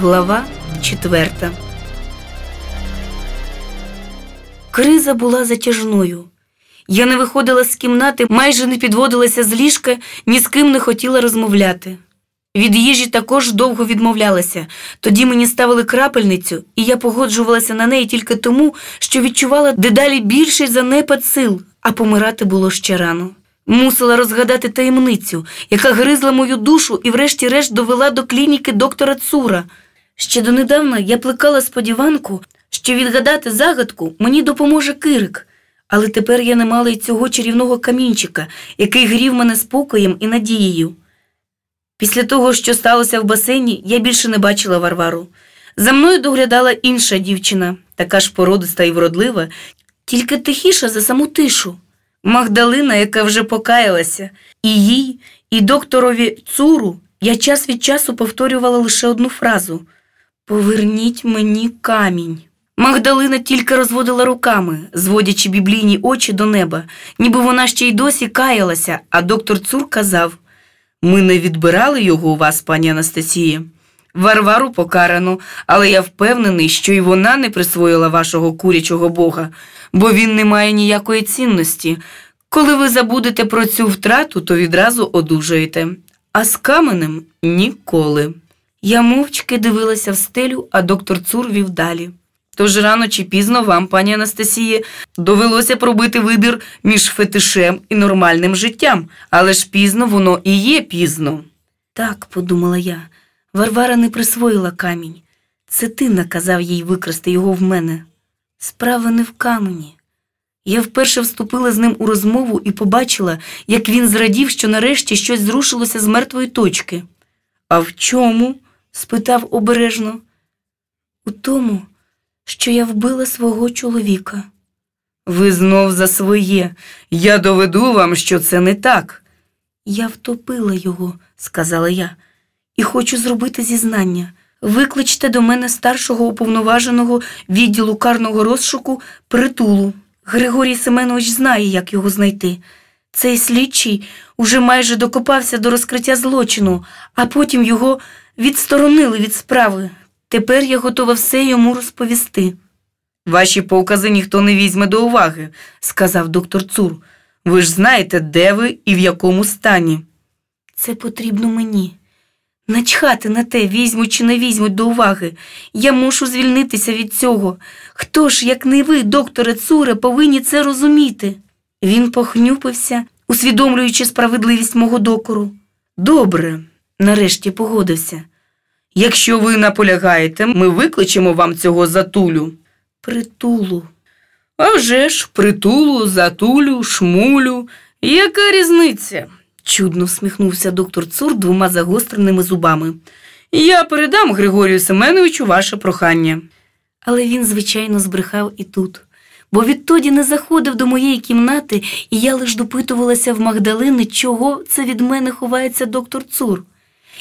Глава четверта. Криза була затяжною. Я не виходила з кімнати, майже не підводилася з ліжка, ні з ким не хотіла розмовляти. Від їжі також довго відмовлялася. Тоді мені ставили крапельницю, і я погоджувалася на неї тільки тому, що відчувала дедалі більший занепад сил, а помирати було ще рано. Мусила розгадати таємницю, яка гризла мою душу і, врешті-решт, довела до клініки доктора Цура. Ще донедавна я плекала сподіванку, що відгадати загадку мені допоможе Кирик, але тепер я не мала й цього чарівного камінчика, який грів мене спокоєм і надією. Після того, що сталося в басейні, я більше не бачила Варвару. За мною доглядала інша дівчина, така ж породиста і вродлива, тільки тихіша за саму тишу. Магдалина, яка вже покаялася, і їй, і докторові цуру я час від часу повторювала лише одну фразу Поверніть мені камінь. Магдалина тільки розводила руками, зводячи біблійні очі до неба, ніби вона ще й досі каялася, а доктор Цур казав Ми не відбирали його у вас, пані Анастасія. Варвару покарано, але я впевнений, що й вона не присвоїла вашого курячого бога, бо він не має ніякої цінності. Коли ви забудете про цю втрату, то відразу одужаєте, а з каменем ніколи. Я мовчки дивилася в стелю, а доктор Цур вів далі. Тож рано чи пізно вам, пані Анастасії, довелося пробити вибір між фетишем і нормальним життям, але ж пізно воно і є пізно. Так, подумала я, Варвара не присвоїла камінь. Це ти наказав їй викрасти його в мене. Справа не в камені. Я вперше вступила з ним у розмову і побачила, як він зрадів, що нарешті щось зрушилося з мертвої точки. А в чому? Спитав обережно. У тому, що я вбила свого чоловіка. Ви знов за своє. Я доведу вам, що це не так. Я втопила його, сказала я, і хочу зробити зізнання. Викличте до мене старшого уповноваженого відділу карного розшуку притулу. Григорій Семенович знає, як його знайти. Цей слідчий уже майже докопався до розкриття злочину, а потім його відсторонили від справи. Тепер я готова все йому розповісти. Ваші покази ніхто не візьме до уваги, сказав доктор Цур. Ви ж знаєте, де ви і в якому стані. Це потрібно мені. Начхати на те, візьмуть чи не візьмуть до уваги. Я мушу звільнитися від цього. Хто ж, як не ви, докторе Цуре, повинні це розуміти? Він похнюпився, усвідомлюючи справедливість мого докору. Добре, нарешті погодився. Якщо ви наполягаєте, ми викличемо вам цього затулю. Притулу. А вже ж, притулу, затулю, шмулю. Яка різниця? чудно всміхнувся доктор Цур двома загостреними зубами. Я передам Григорію Семеновичу ваше прохання. Але він, звичайно, збрехав і тут, бо відтоді не заходив до моєї кімнати, і я лиш допитувалася в Магдалини, чого це від мене ховається доктор Цур.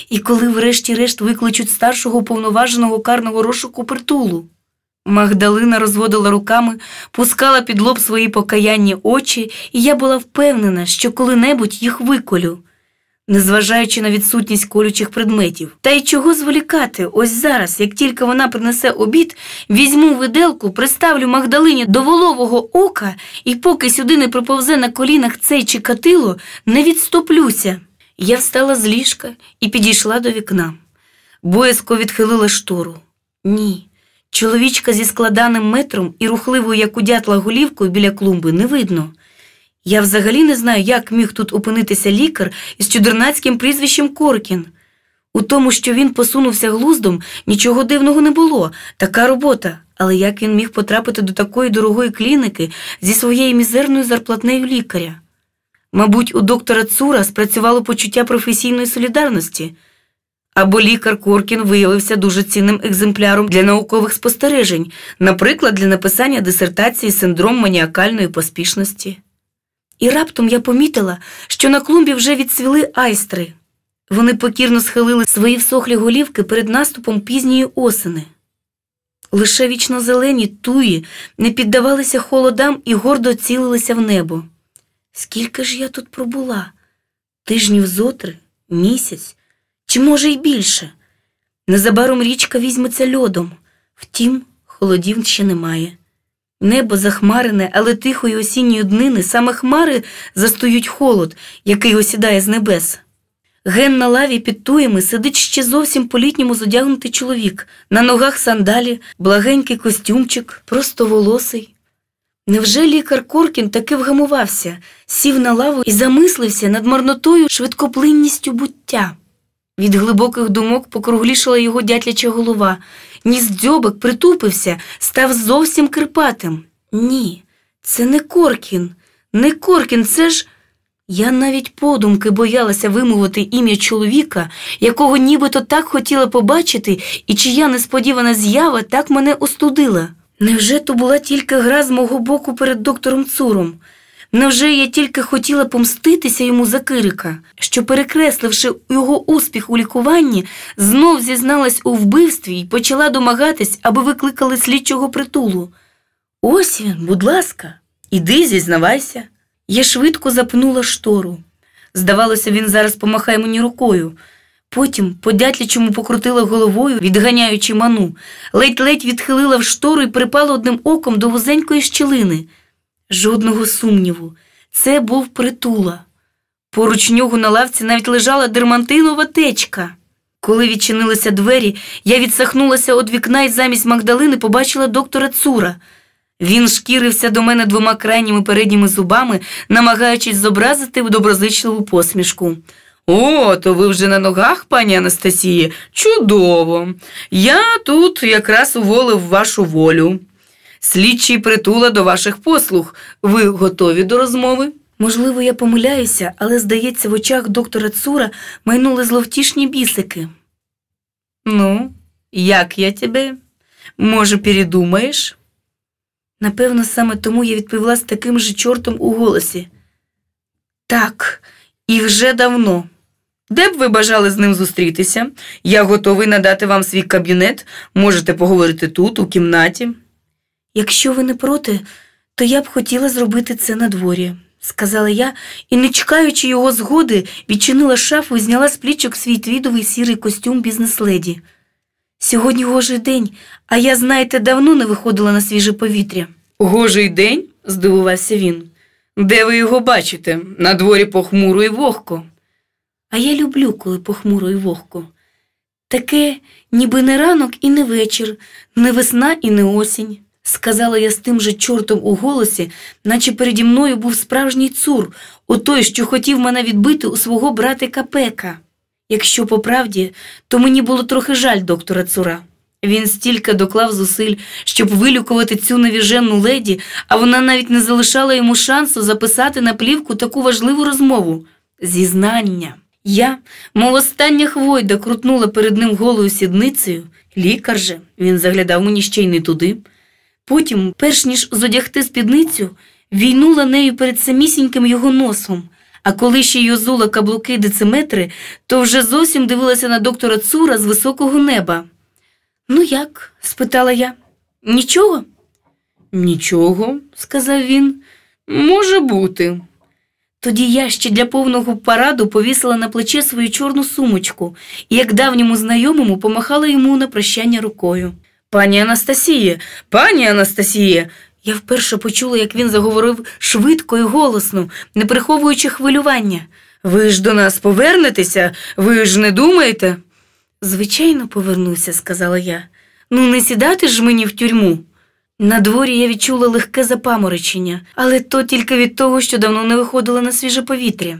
І коли, врешті-решт, викличуть старшого уповноваженого карного розшуку притулу. Магдалина розводила руками, пускала під лоб свої покаянні очі, і я була впевнена, що коли-небудь їх виколю, незважаючи на відсутність колючих предметів. Та й чого зволікати, ось зараз, як тільки вона принесе обід, візьму виделку, приставлю Магдалині до волового ока, і поки сюди не приповзе на колінах цей чикатило, не відстоплюся. Я встала з ліжка і підійшла до вікна. Боязко відхилила штору. Ні. Чоловічка зі складаним метром і рухливою, як у дятла голівкою біля клумби, не видно. Я взагалі не знаю, як міг тут опинитися лікар із чудернацьким прізвищем Коркін. У тому, що він посунувся глуздом, нічого дивного не було, така робота. Але як він міг потрапити до такої дорогої клініки зі своєю мізерною зарплатнею лікаря? Мабуть, у доктора Цура спрацювало почуття професійної солідарності або лікар Коркін виявився дуже цінним екземпляром для наукових спостережень, наприклад, для написання дисертації синдром маніакальної поспішності. І раптом я помітила, що на клумбі вже відцвіли айстри. Вони покірно схилили свої всохлі голівки перед наступом пізньої осени. Лише вічно зелені туї не піддавалися холодам і гордо цілилися в небо. Скільки ж я тут пробула? Тижнів зотри, місяць, чи, може, й більше. Незабаром річка візьметься льодом. Втім, холодів ще немає. Небо захмарене, але тихої осінньої днини саме хмари застають холод, який осідає з небес. Ген на лаві під туями сидить ще зовсім по-літньому зодягнутий чоловік, на ногах сандалі, благенький костюмчик, просто волосий. Невже лікар Коркін таки вгамувався, сів на лаву і замислився над марнотою швидкоплинністю буття? Від глибоких думок покруглішала його дятляча голова, ніс дзьобик притупився, став зовсім кирпатим. Ні, це не Коркін, не Коркін, це ж. Я навіть подумки боялася вимовити ім'я чоловіка, якого нібито так хотіла побачити, і чия несподівана з'ява так мене остудила. Невже то була тільки гра з мого боку перед доктором Цуром? Невже я тільки хотіла помститися йому за Кирика, що, перекресливши його успіх у лікуванні, знов зізналась у вбивстві і почала домагатись, аби викликали слідчого притулу? Ось він, будь ласка, іди, зізнавайся. Я швидко запнула штору. Здавалося, він зараз помахає мені рукою. Потім по дятлячому покрутила головою, відганяючи ману, ледь-ледь відхилила в штору і припала одним оком до вузенької щілини. Жодного сумніву, це був притула. Поруч нього на лавці навіть лежала дермантинова течка. Коли відчинилися двері, я відсахнулася від вікна і замість Магдалини побачила доктора Цура. Він шкірився до мене двома крайніми передніми зубами, намагаючись зобразити доброзичливу посмішку. О, то ви вже на ногах, пані Анастасії? Чудово. Я тут якраз уволив вашу волю. Слідчий притула до ваших послуг. Ви готові до розмови? Можливо, я помиляюся, але, здається, в очах доктора Цура майнули зловтішні бісики. Ну, як я тебе? Може, передумаєш? Напевно, саме тому я відповіла з таким же чортом у голосі. Так, і вже давно. Де б ви бажали з ним зустрітися? Я готовий надати вам свій кабінет, можете поговорити тут, у кімнаті. Якщо ви не проти, то я б хотіла зробити це на дворі, сказала я і, не чекаючи його згоди, відчинила шафу і зняла з плічок свій твідовий сірий костюм бізнес-леді. Сьогодні гожий день, а я, знаєте, давно не виходила на свіже повітря. Гожий день? здивувався він. Де ви його бачите? На дворі похмуро і вогко. А я люблю, коли похмуро і вогко. Таке, ніби не ранок і не вечір, не весна і не осінь, сказала я з тим же чортом у голосі, наче переді мною був справжній цур, отой, що хотів мене відбити у свого братика Пека. Якщо по правді, то мені було трохи жаль доктора Цура. Він стільки доклав зусиль, щоб вилікувати цю невіженну леді, а вона навіть не залишала йому шансу записати на плівку таку важливу розмову зізнання. Я, мов остання хвойда, крутнула перед ним голою сідницею. Лікар же, він заглядав мені ще й не туди. Потім, перш ніж зодягти спідницю, війнула нею перед самісіньким його носом. А коли ще й озула каблуки дециметри, то вже зовсім дивилася на доктора Цура з високого неба. Ну як? спитала я. Нічого? Нічого, сказав він. Може бути. Тоді я ще для повного параду повісила на плече свою чорну сумочку і, як давньому знайомому, помахала йому на прощання рукою. Пані Анастасіє, пані Анастасіє. Я вперше почула, як він заговорив швидко і голосно, не приховуючи хвилювання. Ви ж до нас повернетеся, ви ж не думаєте? Звичайно, повернуся, сказала я. Ну, не сідати ж мені в тюрму. На дворі я відчула легке запаморочення, але то тільки від того, що давно не виходила на свіже повітря.